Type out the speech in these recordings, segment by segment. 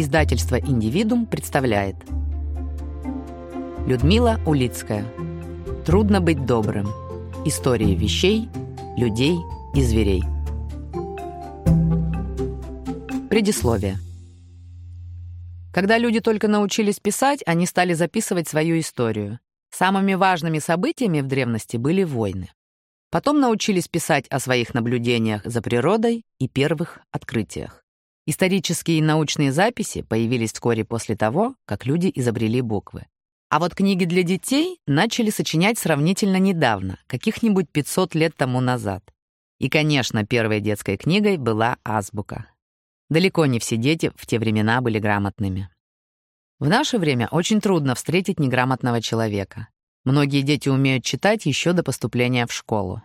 Издательство «Индивидуум» представляет Людмила Улицкая «Трудно быть добрым. Истории вещей, людей и зверей». Предисловие. Когда люди только научились писать, они стали записывать свою историю. Самыми важными событиями в древности были войны. Потом научились писать о своих наблюдениях за природой и первых открытиях. Исторические и научные записи появились вскоре после того, как люди изобрели буквы. А вот книги для детей начали сочинять сравнительно недавно, каких-нибудь 500 лет тому назад. И, конечно, первой детской книгой была азбука. Далеко не все дети в те времена были грамотными. В наше время очень трудно встретить неграмотного человека. Многие дети умеют читать еще до поступления в школу.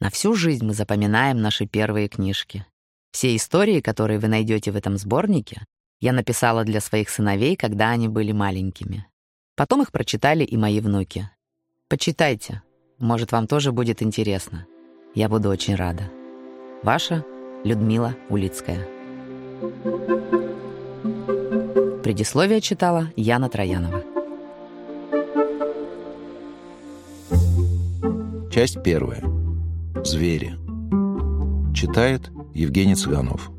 На всю жизнь мы запоминаем наши первые книжки. Все истории, которые вы найдете в этом сборнике, я написала для своих сыновей, когда они были маленькими. Потом их прочитали и мои внуки. Почитайте. Может, вам тоже будет интересно. Я буду очень рада. Ваша Людмила Улицкая. Предисловие читала Яна Троянова. Часть первая. Звери. Читает Евгений Цыганов.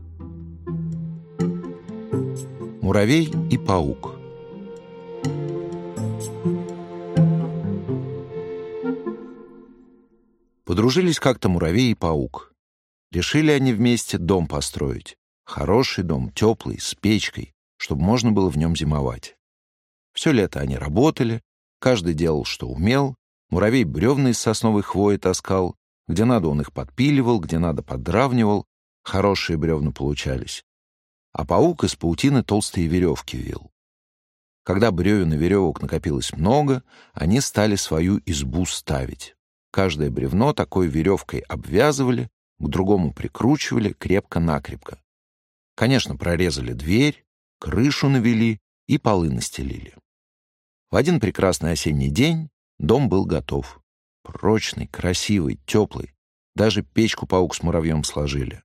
Муравей и паук. Подружились как-то муравей и паук. Решили они вместе дом построить. Хороший дом, теплый, с печкой, чтобы можно было в нем зимовать. Все лето они работали, каждый делал, что умел. Муравей бревна из сосновой хвои таскал, где надо он их подпиливал, где надо подравнивал, Хорошие бревна получались. А паук из паутины толстые веревки вил. Когда бревен и веревок накопилось много, они стали свою избу ставить. Каждое бревно такой веревкой обвязывали, к другому прикручивали крепко-накрепко. Конечно, прорезали дверь, крышу навели и полы настелили. В один прекрасный осенний день дом был готов. Прочный, красивый, теплый. Даже печку паук с муравьем сложили.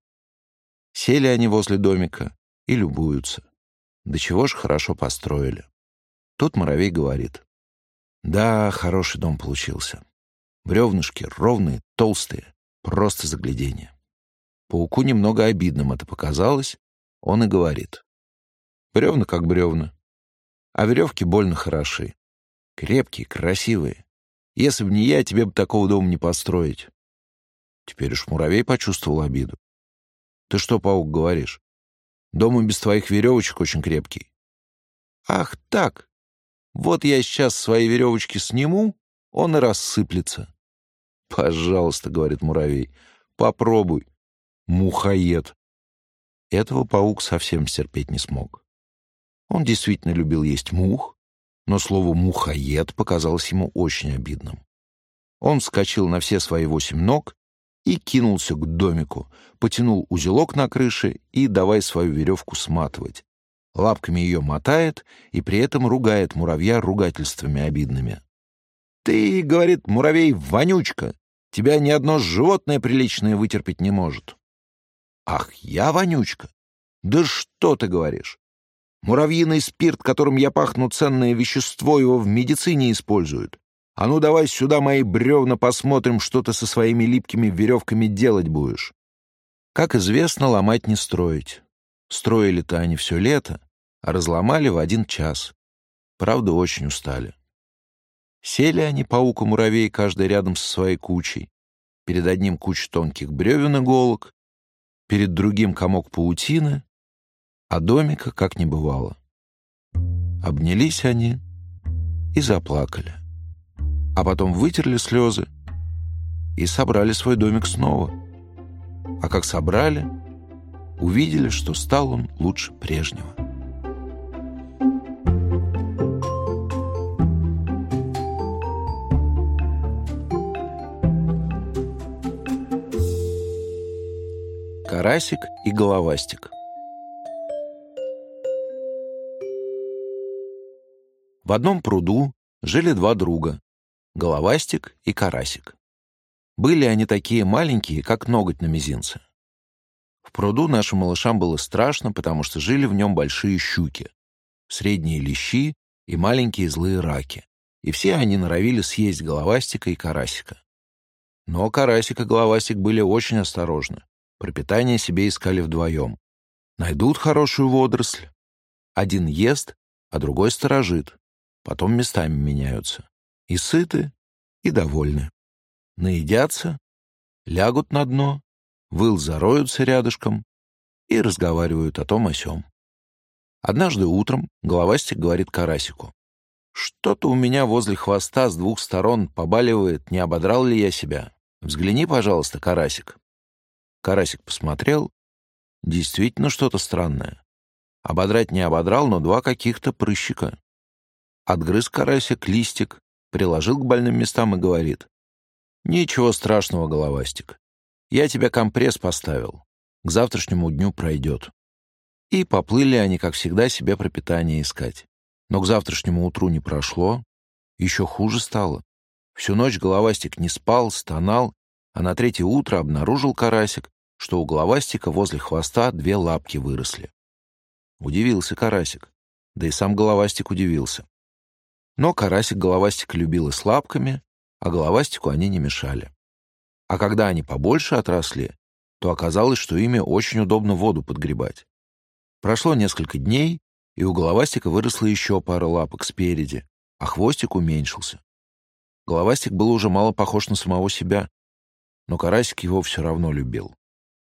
Сели они возле домика и любуются. Да чего ж хорошо построили. Тут муравей говорит. Да, хороший дом получился. Бревнышки ровные, толстые, просто загляденье. Пауку немного обидным это показалось, он и говорит. Бревна как бревна, а веревки больно хороши. Крепкие, красивые. Если бы не я, тебе бы такого дома не построить. Теперь уж муравей почувствовал обиду. Ты что, паук, говоришь? Дом и без твоих веревочек очень крепкий. Ах так! Вот я сейчас свои веревочки сниму, он и рассыплется. Пожалуйста, говорит муравей, попробуй. Мухоед. Этого паук совсем стерпеть не смог. Он действительно любил есть мух, но слово «мухоед» показалось ему очень обидным. Он вскочил на все свои восемь ног и кинулся к домику, потянул узелок на крыше и давай свою веревку сматывать. Лапками ее мотает и при этом ругает муравья ругательствами обидными. «Ты, — говорит муравей, — вонючка! Тебя ни одно животное приличное вытерпеть не может». «Ах, я вонючка? Да что ты говоришь? Муравьиный спирт, которым я пахну ценное вещество, его в медицине используют. А ну давай сюда мои бревна посмотрим, что ты со своими липкими веревками делать будешь. Как известно, ломать не строить. Строили-то они все лето, а разломали в один час. Правда, очень устали. Сели они, паук и муравей, каждый рядом со своей кучей. Перед одним куча тонких бревен иголок, перед другим комок паутины, а домика как не бывало. Обнялись они и заплакали а потом вытерли слезы и собрали свой домик снова. А как собрали, увидели, что стал он лучше прежнего. Карасик и головастик В одном пруду жили два друга головастик и карасик. Были они такие маленькие, как ноготь на мизинце. В пруду нашим малышам было страшно, потому что жили в нем большие щуки, средние лещи и маленькие злые раки. И все они норовили съесть головастика и карасика. Но карасик и головастик были очень осторожны. Пропитание себе искали вдвоем. Найдут хорошую водоросль. Один ест, а другой сторожит. Потом местами меняются. И сыты, и довольны. Наедятся, лягут на дно, выл зароются рядышком и разговаривают о том о сём. Однажды утром головастик говорит карасику. «Что-то у меня возле хвоста с двух сторон побаливает, не ободрал ли я себя? Взгляни, пожалуйста, карасик». Карасик посмотрел. Действительно что-то странное. Ободрать не ободрал, но два каких-то прыщика. Отгрыз карасик листик, приложил к больным местам и говорит. «Ничего страшного, головастик. Я тебе компресс поставил. К завтрашнему дню пройдет». И поплыли они, как всегда, себе пропитание искать. Но к завтрашнему утру не прошло, еще хуже стало. Всю ночь головастик не спал, стонал, а на третье утро обнаружил карасик, что у головастика возле хвоста две лапки выросли. Удивился карасик, да и сам головастик удивился. Но карасик головастик любил и с лапками, а головастику они не мешали. А когда они побольше отросли, то оказалось, что ими очень удобно воду подгребать. Прошло несколько дней, и у головастика выросла еще пара лапок спереди, а хвостик уменьшился. Головастик был уже мало похож на самого себя, но карасик его все равно любил.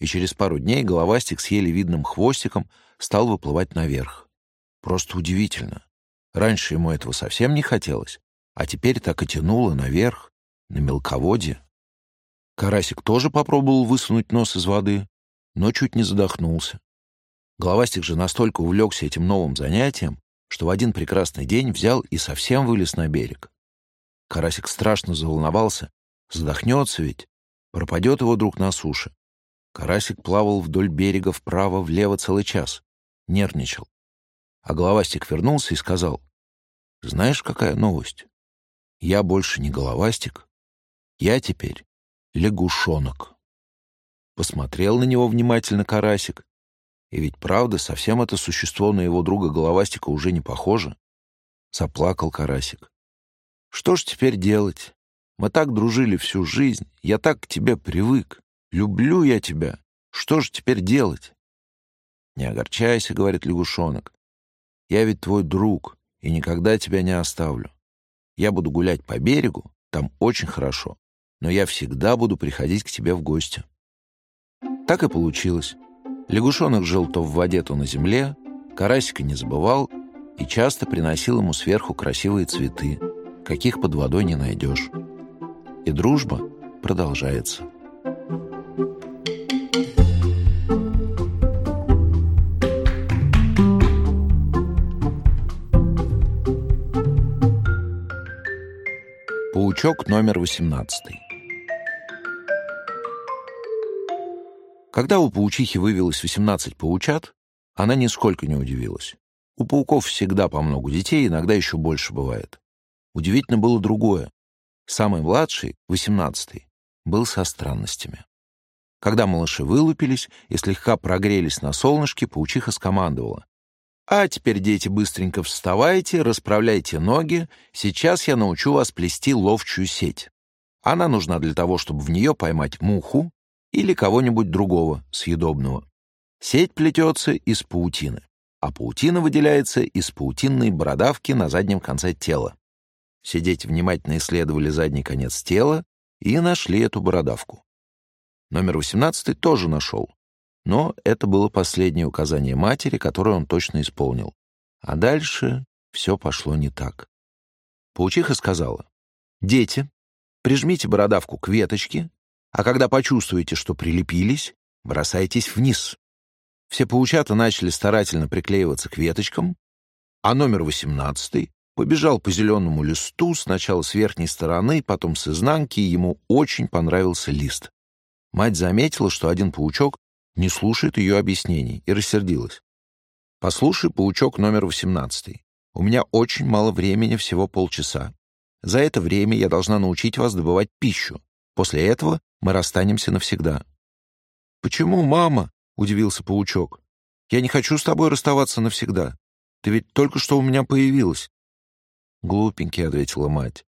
И через пару дней головастик с еле видным хвостиком стал выплывать наверх. Просто удивительно. Раньше ему этого совсем не хотелось, а теперь так и тянуло наверх, на мелководье. Карасик тоже попробовал высунуть нос из воды, но чуть не задохнулся. Головастик же настолько увлекся этим новым занятием, что в один прекрасный день взял и совсем вылез на берег. Карасик страшно заволновался, задохнется ведь, пропадет его друг на суше. Карасик плавал вдоль берега вправо-влево целый час, нервничал. А головастик вернулся и сказал, «Знаешь, какая новость? Я больше не головастик, я теперь лягушонок». Посмотрел на него внимательно карасик и ведь правда, совсем это существо на его друга Головастика уже не похоже. Заплакал Карасик. Что ж теперь делать? Мы так дружили всю жизнь, я так к тебе привык. Люблю я тебя. Что же теперь делать? Не огорчайся, говорит лягушонок. Я ведь твой друг и никогда тебя не оставлю. Я буду гулять по берегу, там очень хорошо, но я всегда буду приходить к тебе в гости. Так и получилось. Лягушонок жил то в воде, то на земле, карасика не забывал и часто приносил ему сверху красивые цветы, каких под водой не найдешь. И дружба продолжается. Паучок номер восемнадцатый. Когда у паучихи вывелось 18 паучат, она нисколько не удивилась. У пауков всегда по много детей, иногда еще больше бывает. Удивительно было другое. Самый младший, восемнадцатый, был со странностями. Когда малыши вылупились и слегка прогрелись на солнышке, паучиха скомандовала. «А теперь, дети, быстренько вставайте, расправляйте ноги. Сейчас я научу вас плести ловчую сеть. Она нужна для того, чтобы в нее поймать муху, или кого-нибудь другого, съедобного. Сеть плетется из паутины, а паутина выделяется из паутинной бородавки на заднем конце тела. Сидеть внимательно исследовали задний конец тела и нашли эту бородавку. Номер 18 тоже нашел, но это было последнее указание матери, которое он точно исполнил. А дальше все пошло не так. Паучиха сказала, «Дети, прижмите бородавку к веточке а когда почувствуете, что прилепились, бросайтесь вниз. Все паучата начали старательно приклеиваться к веточкам, а номер восемнадцатый побежал по зеленому листу сначала с верхней стороны, потом с изнанки, и ему очень понравился лист. Мать заметила, что один паучок не слушает ее объяснений, и рассердилась. «Послушай, паучок номер восемнадцатый, у меня очень мало времени, всего полчаса. За это время я должна научить вас добывать пищу. После этого мы расстанемся навсегда». «Почему, мама?» — удивился паучок. «Я не хочу с тобой расставаться навсегда. Ты ведь только что у меня появилась». «Глупенький», — ответила мать.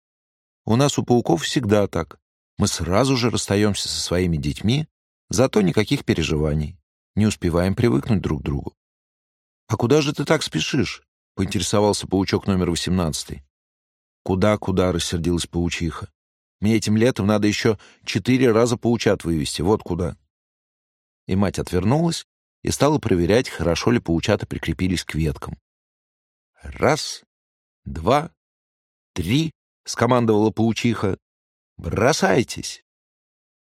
«У нас у пауков всегда так. Мы сразу же расстаемся со своими детьми, зато никаких переживаний. Не успеваем привыкнуть друг к другу». «А куда же ты так спешишь?» — поинтересовался паучок номер восемнадцатый. «Куда-куда?» — рассердилась паучиха. «Мне этим летом надо еще четыре раза паучат вывести. Вот куда». И мать отвернулась и стала проверять, хорошо ли паучата прикрепились к веткам. «Раз, два, три!» — скомандовала паучиха. «Бросайтесь!»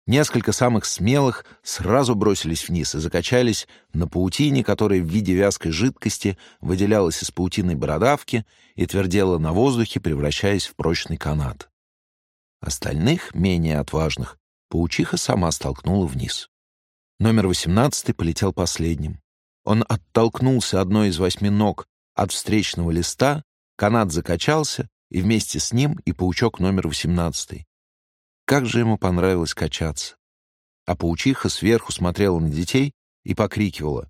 Несколько самых смелых сразу бросились вниз и закачались на паутине, которая в виде вязкой жидкости выделялась из паутиной бородавки и твердела на воздухе, превращаясь в прочный канат. Остальных, менее отважных, паучиха сама столкнула вниз. Номер восемнадцатый полетел последним. Он оттолкнулся одной из восьми ног от встречного листа, канат закачался, и вместе с ним и паучок номер восемнадцатый. Как же ему понравилось качаться. А паучиха сверху смотрела на детей и покрикивала.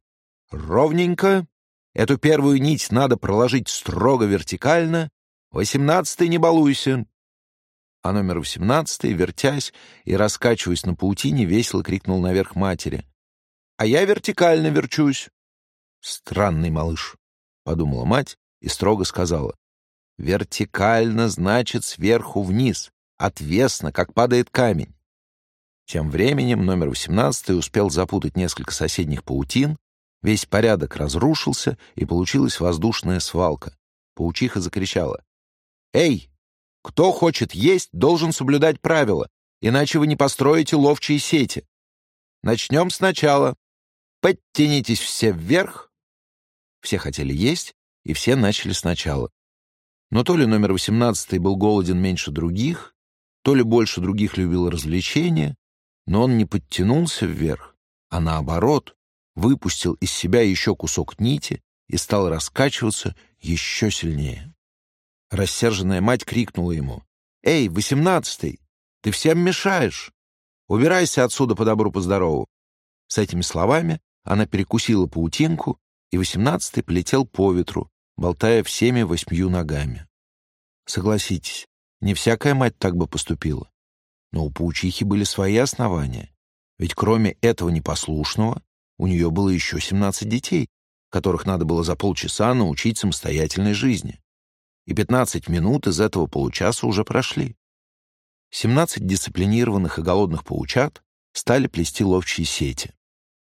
«Ровненько! Эту первую нить надо проложить строго вертикально. Восемнадцатый не балуйся!» А номер восемнадцатый, вертясь и раскачиваясь на паутине, весело крикнул наверх матери. «А я вертикально верчусь!» «Странный малыш», — подумала мать и строго сказала. «Вертикально значит сверху вниз отвесно, как падает камень. Тем временем номер 18 успел запутать несколько соседних паутин, весь порядок разрушился, и получилась воздушная свалка. Паучиха закричала. «Эй, кто хочет есть, должен соблюдать правила, иначе вы не построите ловчие сети. Начнем сначала. Подтянитесь все вверх». Все хотели есть, и все начали сначала. Но то ли номер 18 был голоден меньше других, то ли больше других любил развлечения, но он не подтянулся вверх, а наоборот, выпустил из себя еще кусок нити и стал раскачиваться еще сильнее. Рассерженная мать крикнула ему, «Эй, восемнадцатый, ты всем мешаешь! Убирайся отсюда по добру, по здорову!» С этими словами она перекусила паутинку, и восемнадцатый полетел по ветру, болтая всеми восьмью ногами. Согласитесь, не всякая мать так бы поступила. Но у паучихи были свои основания. Ведь кроме этого непослушного, у нее было еще 17 детей, которых надо было за полчаса научить самостоятельной жизни. И 15 минут из этого получаса уже прошли. 17 дисциплинированных и голодных паучат стали плести ловчие сети,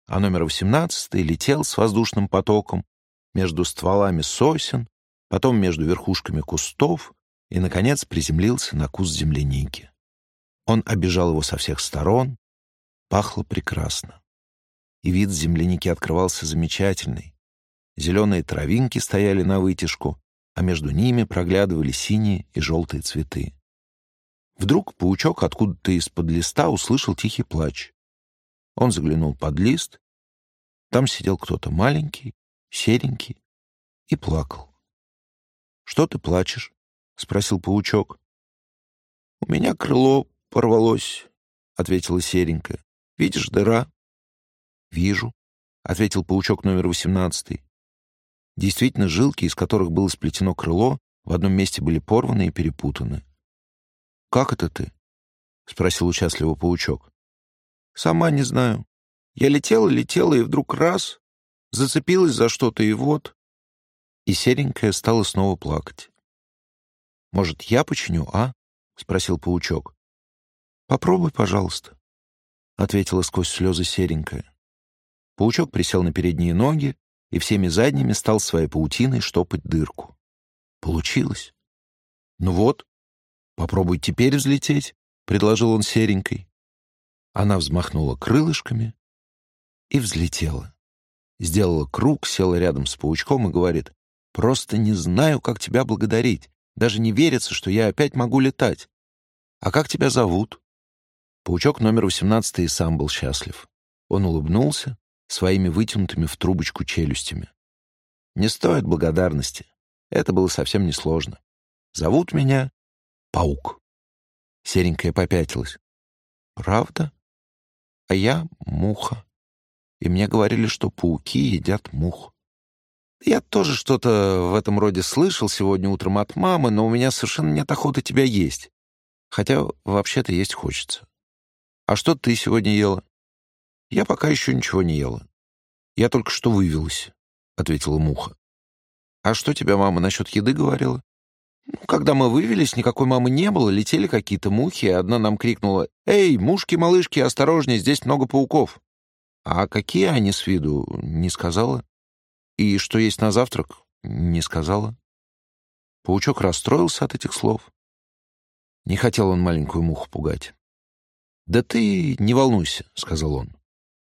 а номер 18 летел с воздушным потоком между стволами сосен, потом между верхушками кустов, и, наконец, приземлился на куст земляники. Он обижал его со всех сторон, пахло прекрасно. И вид земляники открывался замечательный. Зеленые травинки стояли на вытяжку, а между ними проглядывали синие и желтые цветы. Вдруг паучок откуда-то из-под листа услышал тихий плач. Он заглянул под лист. Там сидел кто-то маленький, серенький и плакал. «Что ты плачешь?» — спросил паучок. — У меня крыло порвалось, — ответила серенькая. — Видишь, дыра? — Вижу, — ответил паучок номер восемнадцатый. Действительно, жилки, из которых было сплетено крыло, в одном месте были порваны и перепутаны. — Как это ты? — спросил участливо паучок. — Сама не знаю. Я летела, летела, и вдруг раз — зацепилась за что-то, и вот... И серенькая стала снова плакать. «Может, я починю, а?» — спросил паучок. «Попробуй, пожалуйста», — ответила сквозь слезы серенькая. Паучок присел на передние ноги и всеми задними стал своей паутиной штопать дырку. Получилось. «Ну вот, попробуй теперь взлететь», — предложил он серенькой. Она взмахнула крылышками и взлетела. Сделала круг, села рядом с паучком и говорит, «Просто не знаю, как тебя благодарить. Даже не верится, что я опять могу летать. А как тебя зовут?» Паучок номер 18 и сам был счастлив. Он улыбнулся своими вытянутыми в трубочку челюстями. «Не стоит благодарности. Это было совсем несложно. Зовут меня Паук». Серенькая попятилась. «Правда? А я Муха». и мне говорили, что пауки едят мух. Я тоже что-то в этом роде слышал сегодня утром от мамы, но у меня совершенно нет охоты тебя есть. Хотя вообще-то есть хочется. А что ты сегодня ела? Я пока еще ничего не ела. Я только что вывелась, — ответила муха. А что тебя мама насчет еды говорила? Ну, когда мы вывелись, никакой мамы не было, летели какие-то мухи, и одна нам крикнула «Эй, мушки-малышки, осторожнее, здесь много пауков!» А какие они с виду, не сказала. И что есть на завтрак, не сказала. Паучок расстроился от этих слов. Не хотел он маленькую муху пугать. «Да ты не волнуйся», — сказал он.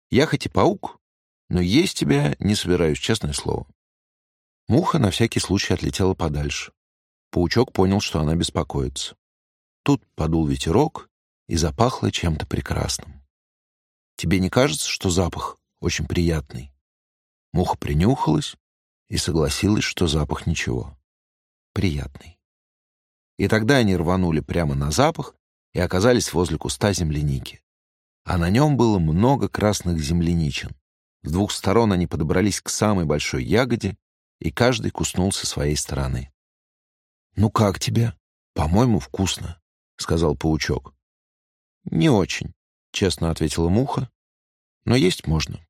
«Я хоть и паук, но есть тебя не собираюсь, честное слово». Муха на всякий случай отлетела подальше. Паучок понял, что она беспокоится. Тут подул ветерок, и запахло чем-то прекрасным. Тебе не кажется, что запах очень приятный? Муха принюхалась и согласилась, что запах ничего. Приятный. И тогда они рванули прямо на запах и оказались возле куста земляники. А на нем было много красных земляничин. С двух сторон они подобрались к самой большой ягоде, и каждый куснул со своей стороны. «Ну как тебе?» «По-моему, вкусно», — сказал паучок. «Не очень», — честно ответила муха. «Но есть можно».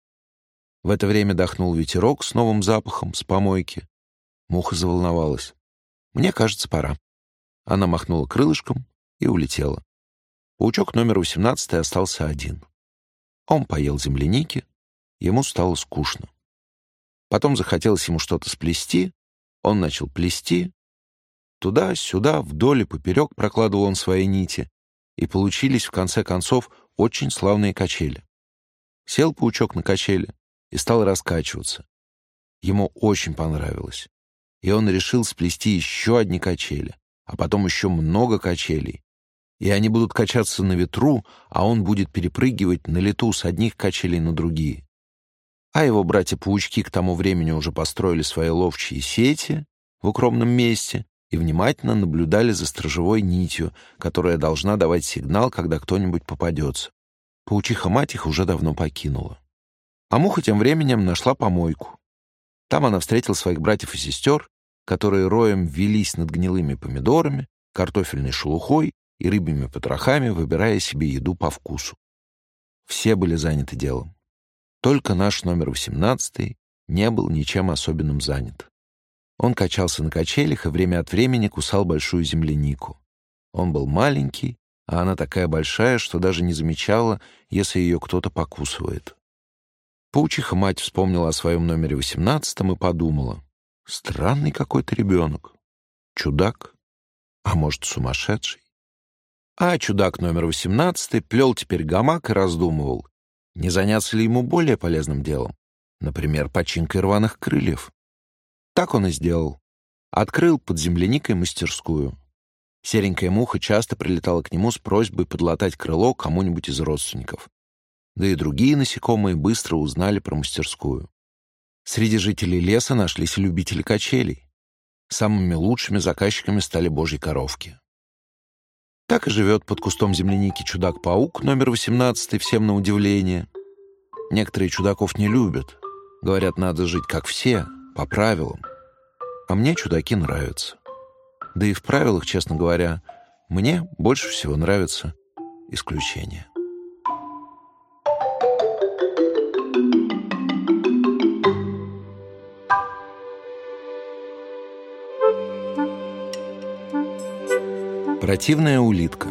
В это время дохнул ветерок с новым запахом, с помойки. Муха заволновалась. «Мне кажется, пора». Она махнула крылышком и улетела. Паучок номер 18 остался один. Он поел земляники, ему стало скучно. Потом захотелось ему что-то сплести, он начал плести, Туда-сюда, вдоль и поперек прокладывал он свои нити, и получились, в конце концов, очень славные качели. Сел паучок на качели и стал раскачиваться. Ему очень понравилось. И он решил сплести еще одни качели, а потом еще много качелей. И они будут качаться на ветру, а он будет перепрыгивать на лету с одних качелей на другие. А его братья-паучки к тому времени уже построили свои ловчие сети в укромном месте и внимательно наблюдали за стражевой нитью, которая должна давать сигнал, когда кто-нибудь попадется. Паучиха-мать их уже давно покинула. А муха тем временем нашла помойку. Там она встретила своих братьев и сестер, которые роем велись над гнилыми помидорами, картофельной шелухой и рыбьими потрохами, выбирая себе еду по вкусу. Все были заняты делом. Только наш номер 18 не был ничем особенным занят. Он качался на качелях и время от времени кусал большую землянику. Он был маленький, а она такая большая, что даже не замечала, если ее кто-то покусывает. Паучиха-мать вспомнила о своем номере восемнадцатом и подумала. Странный какой-то ребенок. Чудак. А может, сумасшедший? А чудак номер восемнадцатый плел теперь гамак и раздумывал, не заняться ли ему более полезным делом, например, починкой рваных крыльев. Так он и сделал. Открыл под земляникой мастерскую. Серенькая муха часто прилетала к нему с просьбой подлатать крыло кому-нибудь из родственников. Да и другие насекомые быстро узнали про мастерскую. Среди жителей леса нашлись любители качелей. Самыми лучшими заказчиками стали божьи коровки. Так и живет под кустом земляники чудак-паук номер 18, всем на удивление. Некоторые чудаков не любят. Говорят, надо жить как все, по правилам. А мне чудаки нравятся. Да и в правилах, честно говоря, мне больше всего нравятся исключения. Противная улитка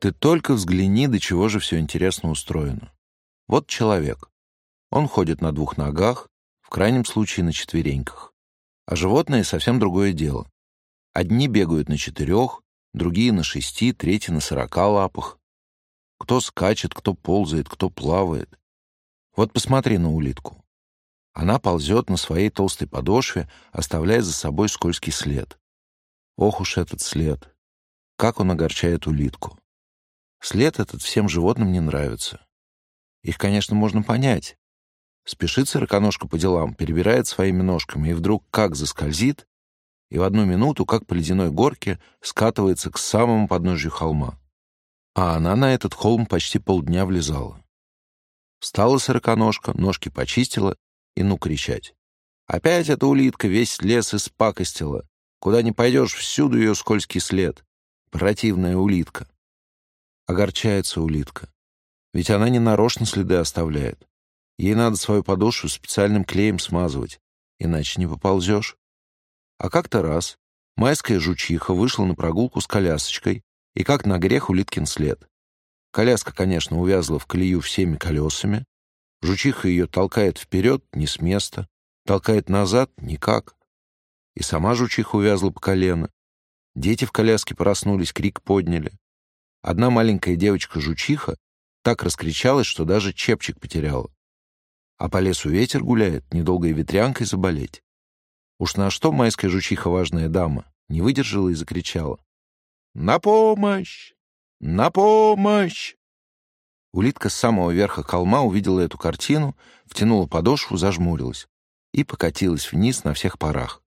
Ты только взгляни, до чего же все интересно устроено. Вот человек. Он ходит на двух ногах, в крайнем случае на четвереньках. А животные — совсем другое дело. Одни бегают на четырех, другие на шести, третьи на сорока лапах. Кто скачет, кто ползает, кто плавает. Вот посмотри на улитку. Она ползет на своей толстой подошве, оставляя за собой скользкий след. Ох уж этот след! Как он огорчает улитку! След этот всем животным не нравится. Их, конечно, можно понять. Спешит сороконожка по делам, перебирает своими ножками, и вдруг как заскользит, и в одну минуту, как по ледяной горке, скатывается к самому подножью холма. а она на этот холм почти полдня влезала. Встала сороконожка, ножки почистила и ну кричать. Опять эта улитка весь лес испакостила. Куда ни пойдешь, всюду ее скользкий след. Противная улитка. Огорчается улитка. Ведь она не нарочно следы оставляет. Ей надо свою подошву специальным клеем смазывать, иначе не поползешь. А как-то раз майская жучиха вышла на прогулку с колясочкой, и как на грех улиткин след. Коляска, конечно, увязла в колею всеми колесами. Жучиха ее толкает вперед, не с места, толкает назад — никак. И сама жучиха увязла по колено. Дети в коляске проснулись, крик подняли. Одна маленькая девочка-жучиха так раскричалась, что даже чепчик потеряла. А по лесу ветер гуляет, недолго и ветрянкой заболеть. Уж на что майская жучиха важная дама не выдержала и закричала. «На помощь! «На помощь!» Улитка с самого верха холма увидела эту картину, втянула подошву, зажмурилась и покатилась вниз на всех парах.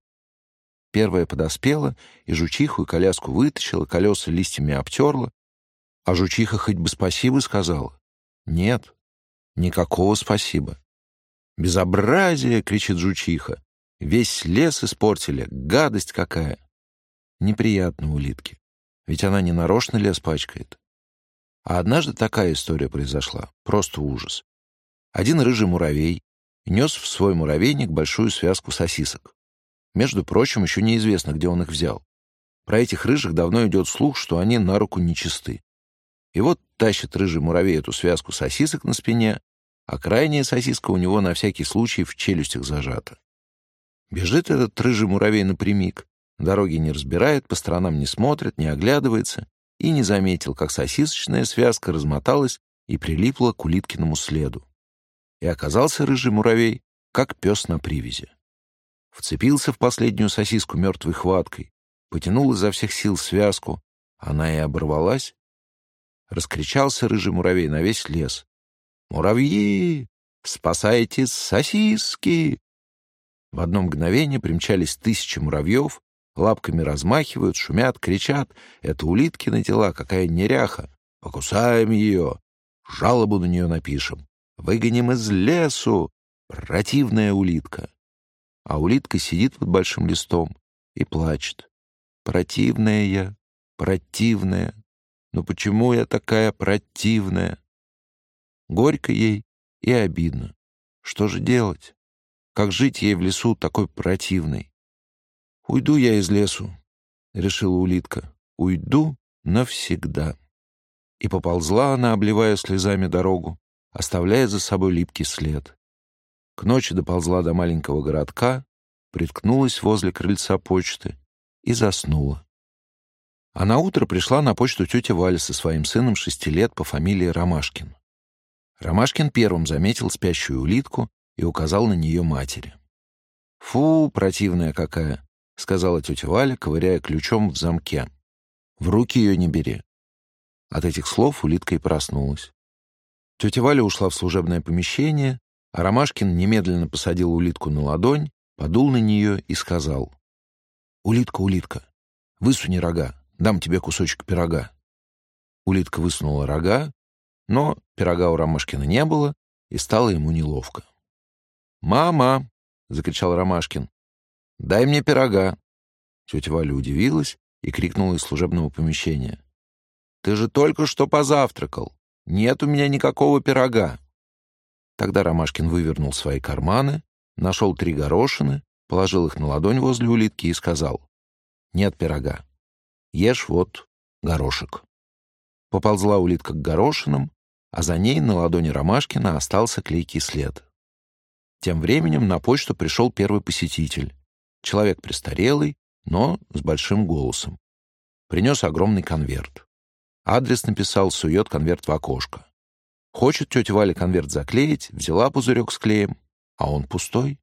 Первая подоспела, и жучиху и коляску вытащила, колеса листьями обтерла, а жучиха хоть бы спасибо сказала. Нет, никакого спасибо. «Безобразие!» — кричит жучиха. «Весь лес испортили, гадость какая!» Неприятно улитке ведь она не нарочно лес пачкает. А однажды такая история произошла, просто ужас. Один рыжий муравей нес в свой муравейник большую связку сосисок. Между прочим, еще неизвестно, где он их взял. Про этих рыжих давно идет слух, что они на руку нечисты. И вот тащит рыжий муравей эту связку сосисок на спине, а крайняя сосиска у него на всякий случай в челюстях зажата. Бежит этот рыжий муравей напрямик, Дороги не разбирает, по сторонам не смотрит, не оглядывается и не заметил, как сосисочная связка размоталась и прилипла к улиткиному следу. И оказался рыжий муравей, как пес на привязи. Вцепился в последнюю сосиску мертвой хваткой, потянул изо всех сил связку, она и оборвалась. Раскричался рыжий муравей на весь лес. «Муравьи! Спасайте сосиски!» В одно мгновение примчались тысячи муравьев, лапками размахивают, шумят, кричат. Это улиткины тела, какая неряха. Покусаем ее, жалобу на нее напишем. Выгоним из лесу. Противная улитка. А улитка сидит под большим листом и плачет. Противная я, противная. Но почему я такая противная? Горько ей и обидно. Что же делать? Как жить ей в лесу такой противной? «Уйду я из лесу», — решила улитка. «Уйду навсегда». И поползла она, обливая слезами дорогу, оставляя за собой липкий след. К ночи доползла до маленького городка, приткнулась возле крыльца почты и заснула. А на утро пришла на почту тетя Валя со своим сыном шести лет по фамилии Ромашкин. Ромашкин первым заметил спящую улитку и указал на нее матери. «Фу, противная какая! — сказала тетя Валя, ковыряя ключом в замке. «В руки ее не бери». От этих слов улитка и проснулась. Тетя Валя ушла в служебное помещение, а Ромашкин немедленно посадил улитку на ладонь, подул на нее и сказал. «Улитка, улитка, высуни рога, дам тебе кусочек пирога». Улитка высунула рога, но пирога у Ромашкина не было, и стало ему неловко. «Мама!» — закричал Ромашкин. «Дай мне пирога». Тетя Валя удивилась и крикнула из служебного помещения. «Ты же только что позавтракал. Нет у меня никакого пирога». Тогда Ромашкин вывернул свои карманы, нашел три горошины, положил их на ладонь возле улитки и сказал. «Нет пирога. Ешь вот горошек». Поползла улитка к горошинам, а за ней на ладони Ромашкина остался клейкий след. Тем временем на почту пришел первый посетитель. Человек престарелый, но с большим голосом. Принес огромный конверт. Адрес написал, сует конверт в окошко. Хочет тетя Валя конверт заклеить, взяла пузырек с клеем, а он пустой.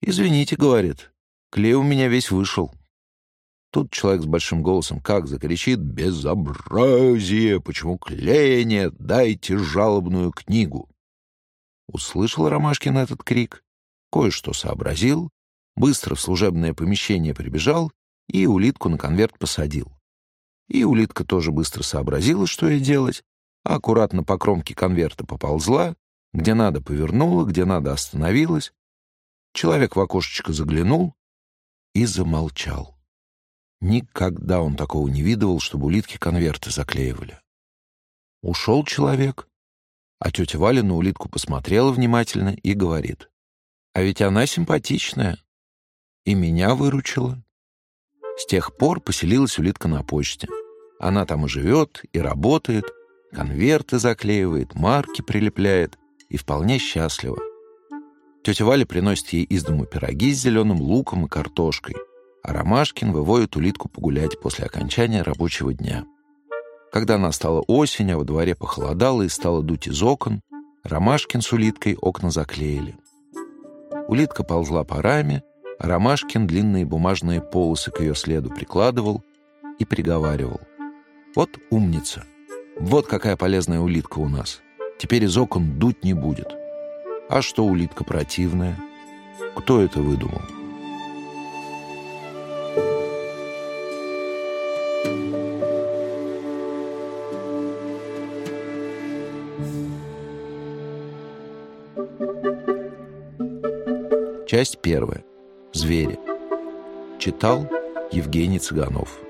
«Извините», — говорит, — «клей у меня весь вышел». Тут человек с большим голосом как закричит «Безобразие! Почему клея нет? Дайте жалобную книгу!» Услышал Ромашкин этот крик, кое-что сообразил быстро в служебное помещение прибежал и улитку на конверт посадил. И улитка тоже быстро сообразила, что ей делать, а аккуратно по кромке конверта поползла, где надо повернула, где надо остановилась. Человек в окошечко заглянул и замолчал. Никогда он такого не видывал, чтобы улитки конверты заклеивали. Ушел человек, а тетя Валя на улитку посмотрела внимательно и говорит, «А ведь она симпатичная и меня выручила». С тех пор поселилась улитка на почте. Она там и живет, и работает, конверты заклеивает, марки прилепляет и вполне счастлива. Тетя Валя приносит ей из дому пироги с зеленым луком и картошкой, а Ромашкин выводит улитку погулять после окончания рабочего дня. Когда настала осень, а во дворе похолодало и стало дуть из окон, Ромашкин с улиткой окна заклеили. Улитка ползла по раме, Ромашкин длинные бумажные полосы к ее следу прикладывал и приговаривал. «Вот умница! Вот какая полезная улитка у нас! Теперь из окон дуть не будет!» А что улитка противная? Кто это выдумал? Часть первая. Звери. Читал Евгений Цыганов.